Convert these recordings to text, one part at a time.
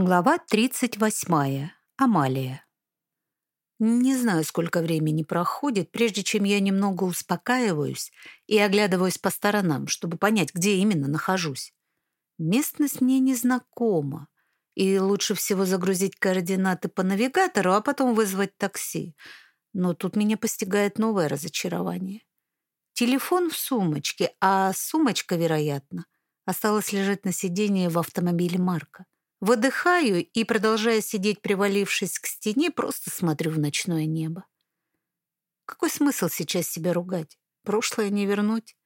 Глава 38. Амалия. Не знаю, сколько времени проходит, прежде чем я немного успокаиваюсь и оглядываюсь по сторонам, чтобы понять, где именно нахожусь. Местность мне незнакома, и лучше всего загрузить координаты по навигатору, а потом вызвать такси. Но тут меня постигает новое разочарование. Телефон в сумочке, а сумочка, вероятно, осталась лежать на сиденье в автомобиле Марка. Выдыхаю и, продолжая сидеть, привалившись к стене, просто смотрю в ночное небо. Какой смысл сейчас себя ругать? Прошлое не вернуть.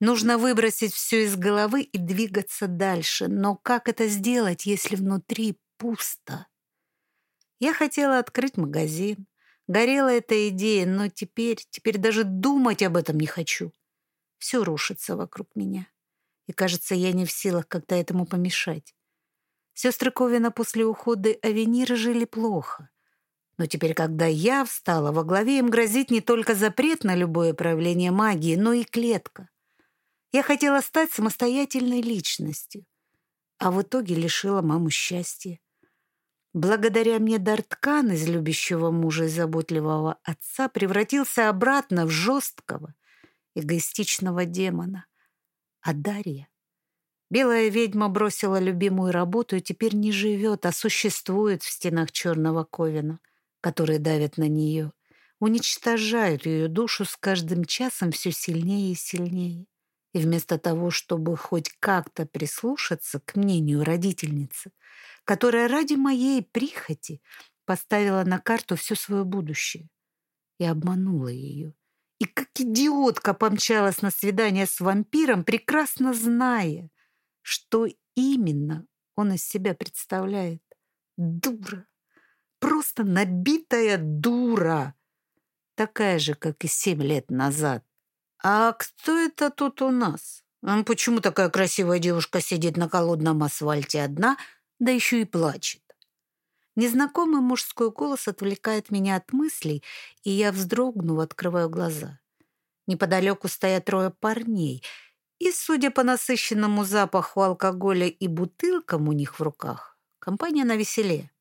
Нужно выбросить все из головы и двигаться дальше. Но как это сделать, если внутри пусто? Я хотела открыть магазин. Горела эта идея, но теперь, теперь даже думать об этом не хочу. Все рушится вокруг меня. И кажется, я не в силах как-то этому помешать. Сестры Ковина после ухода Авенира жили плохо. Но теперь, когда я встала во главе, им грозит не только запрет на любое проявление магии, но и клетка. Я хотела стать самостоятельной личностью, а в итоге лишила маму счастья. Благодаря мне Дарткан из любящего мужа и заботливого отца превратился обратно в жесткого, эгоистичного демона. А Дарья Белая ведьма бросила любимую работу и теперь не живет, а существует в стенах черного ковина, которые давят на нее, уничтожают ее душу с каждым часом все сильнее и сильнее. И вместо того, чтобы хоть как-то прислушаться к мнению родительницы, которая ради моей прихоти поставила на карту все свое будущее, и обманула ее. И как идиотка помчалась на свидание с вампиром, прекрасно зная, что именно он из себя представляет. Дура. Просто набитая дура. Такая же, как и семь лет назад. А кто это тут у нас? Почему такая красивая девушка сидит на холодном асфальте одна, да еще и плачет? Незнакомый мужской голос отвлекает меня от мыслей, и я, вздрогнув, открываю глаза. Неподалеку стоят трое парней — и, судя по насыщенному запаху алкоголя и бутылкам у них в руках, компания на веселе.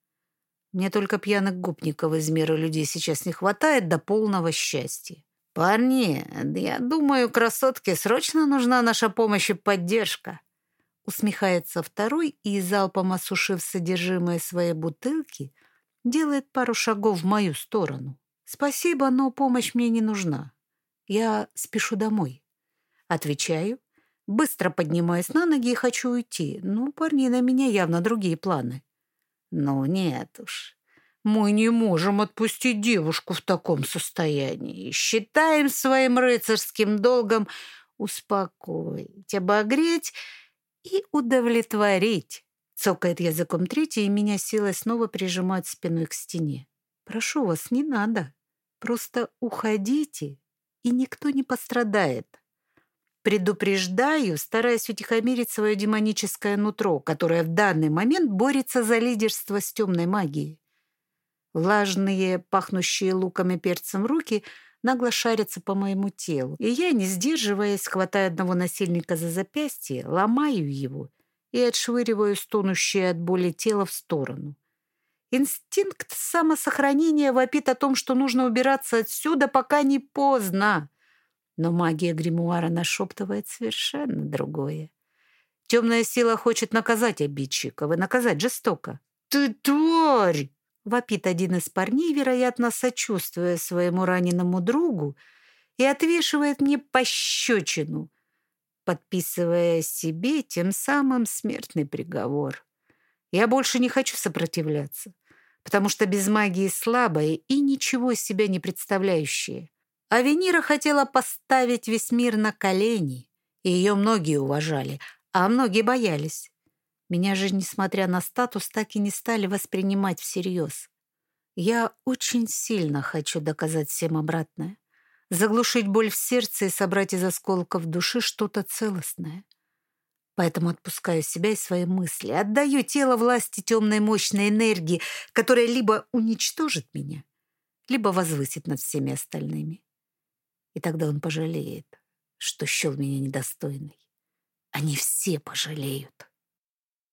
Мне только пьяных гопников из мира людей сейчас не хватает до полного счастья. «Парни, я думаю, красотке срочно нужна наша помощь и поддержка». Усмехается второй и, залпом осушив содержимое своей бутылки, делает пару шагов в мою сторону. «Спасибо, но помощь мне не нужна. Я спешу домой». Отвечаю Быстро поднимаюсь на ноги и хочу уйти. Ну, парни на меня явно другие планы. Ну, нет уж. Мы не можем отпустить девушку в таком состоянии. Считаем своим рыцарским долгом успокоить, обогреть и удовлетворить. Цокает языком третий, и меня силой снова прижимать спиной к стене. Прошу вас, не надо. Просто уходите, и никто не пострадает. Предупреждаю, стараясь утихомирить свое демоническое нутро, которое в данный момент борется за лидерство с темной магией. Влажные, пахнущие луком и перцем руки нагло шарятся по моему телу, и я, не сдерживаясь, хватаю одного насильника за запястье, ломаю его и отшвыриваю стонущее от боли тело в сторону. Инстинкт самосохранения вопит о том, что нужно убираться отсюда, пока не поздно. Но магия гримуара нашептывает совершенно другое. Темная сила хочет наказать обидчиков и наказать жестоко. «Ты тварь!» — вопит один из парней, вероятно, сочувствуя своему раненому другу, и отвешивает мне пощечину, подписывая себе тем самым смертный приговор. Я больше не хочу сопротивляться, потому что без магии слабая и ничего из себя не представляющая. А Венера хотела поставить весь мир на колени, и ее многие уважали, а многие боялись. Меня же, несмотря на статус, так и не стали воспринимать всерьез. Я очень сильно хочу доказать всем обратное. Заглушить боль в сердце и собрать из осколков души что-то целостное. Поэтому отпускаю себя и свои мысли, отдаю тело власти темной мощной энергии, которая либо уничтожит меня, либо возвысит над всеми остальными. И тогда он пожалеет, что счел меня недостойной. Они все пожалеют.